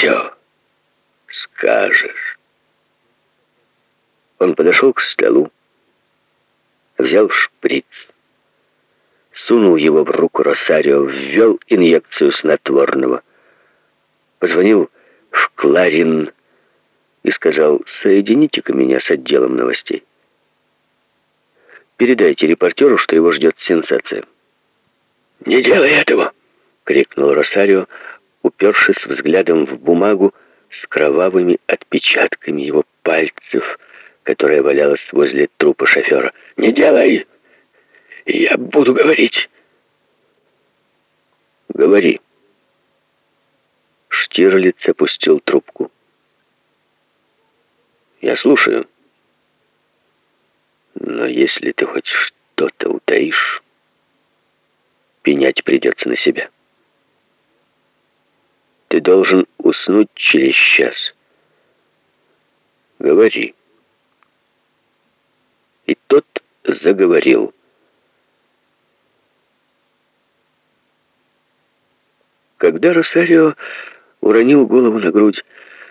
все скажешь. Он подошел к столу, взял шприц, сунул его в руку Росарио, ввел инъекцию снотворного, позвонил в Кларин и сказал, соедините-ка меня с отделом новостей. Передайте репортеру, что его ждет сенсация. «Не делай этого!» — крикнул Росарио, упершись взглядом в бумагу с кровавыми отпечатками его пальцев, которая валялась возле трупа шофера. «Не делай! Я буду говорить!» «Говори!» Штирлиц опустил трубку. «Я слушаю. Но если ты хоть что-то утаишь...» пенять придется на себя. Ты должен уснуть через час. Говори. И тот заговорил. Когда Росарио уронил голову на грудь,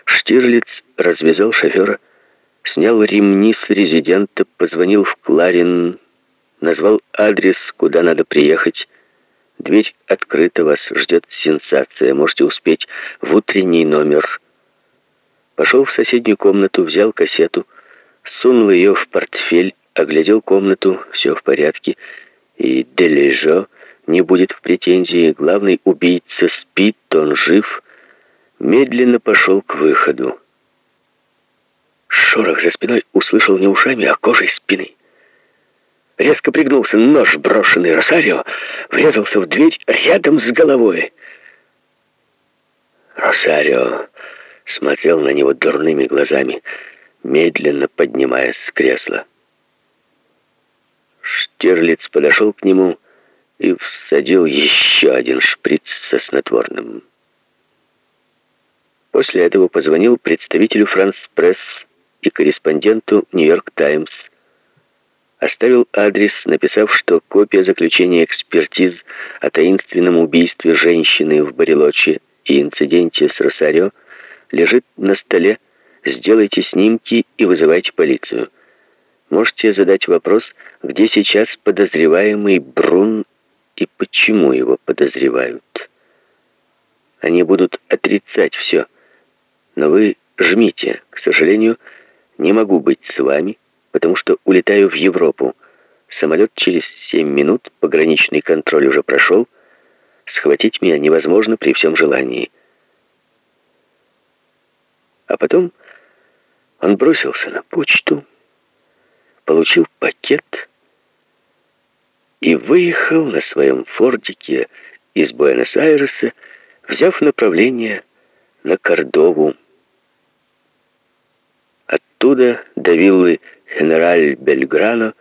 Штирлиц развязал шофера, снял ремни с резидента, позвонил в Кларин, назвал адрес, куда надо приехать, Дверь открыта, вас ждет сенсация. Можете успеть в утренний номер. Пошел в соседнюю комнату, взял кассету, сунул ее в портфель, оглядел комнату, все в порядке, и Дележо не будет в претензии. Главный убийца спит, он жив. Медленно пошел к выходу. Шорох за спиной услышал не ушами, а кожей спины. Резко пригнулся, нож, брошенный Росарио, врезался в дверь рядом с головой. Росарио смотрел на него дурными глазами, медленно поднимаясь с кресла. Штирлиц подошел к нему и всадил еще один шприц со снотворным. После этого позвонил представителю «Франс Пресс» и корреспонденту «Нью-Йорк Таймс» оставил адрес, написав, что копия заключения экспертиз о таинственном убийстве женщины в Барелоче и инциденте с Росарио лежит на столе. Сделайте снимки и вызывайте полицию. Можете задать вопрос, где сейчас подозреваемый Брун и почему его подозревают. Они будут отрицать все, но вы жмите. К сожалению, не могу быть с вами, потому что улетаю в Европу. Самолет через семь минут, пограничный контроль уже прошел. Схватить меня невозможно при всем желании. А потом он бросился на почту, получил пакет и выехал на своем фордике из Буэнос-Айреса, взяв направление на Кордову. Оттуда до виллы Генераль Бельграно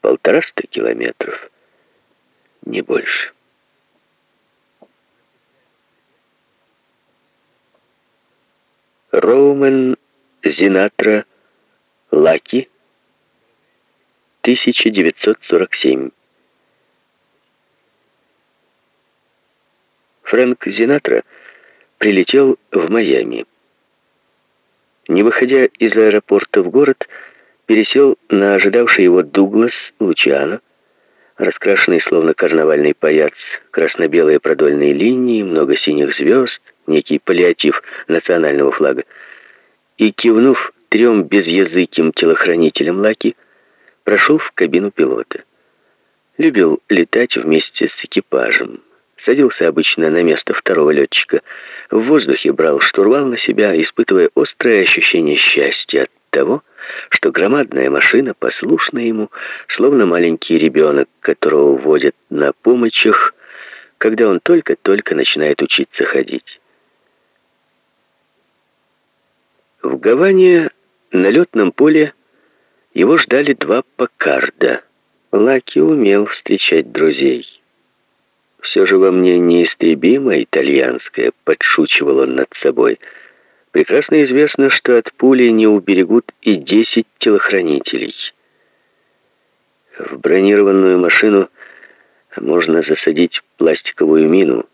полтораста километров, не больше. Роумен Зинатра Лаки 1947 Фрэнк Зинатра прилетел в Майами. Не выходя из аэропорта в город, пересел на ожидавший его Дуглас Лучиано, раскрашенный словно карнавальный паяц, красно-белые продольные линии, много синих звезд, некий паллиатив национального флага, и, кивнув трем безязыким телохранителям Лаки, прошел в кабину пилота. Любил летать вместе с экипажем. Садился обычно на место второго летчика. В воздухе брал штурвал на себя, испытывая острое ощущение счастья от того, что громадная машина послушна ему, словно маленький ребенок, которого водят на помощах, когда он только-только начинает учиться ходить. В Гаване на летном поле его ждали два Паккарда. Лаки умел встречать друзей. «Все же во мне неистребимо итальянское», — подшучивал он над собой — Прекрасно известно, что от пули не уберегут и 10 телохранителей. В бронированную машину можно засадить пластиковую мину.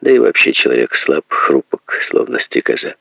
Да и вообще человек слаб, хрупок, словно стрекоза.